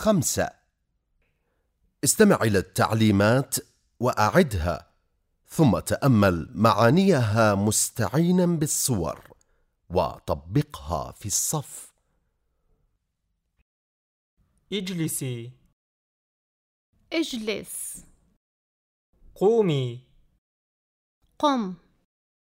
خمسة. استمع إلى التعليمات وأعدها ثم تأمل معانيها مستعينا بالصور وطبقها في الصف. اجلسي. اجلس. قومي. قم.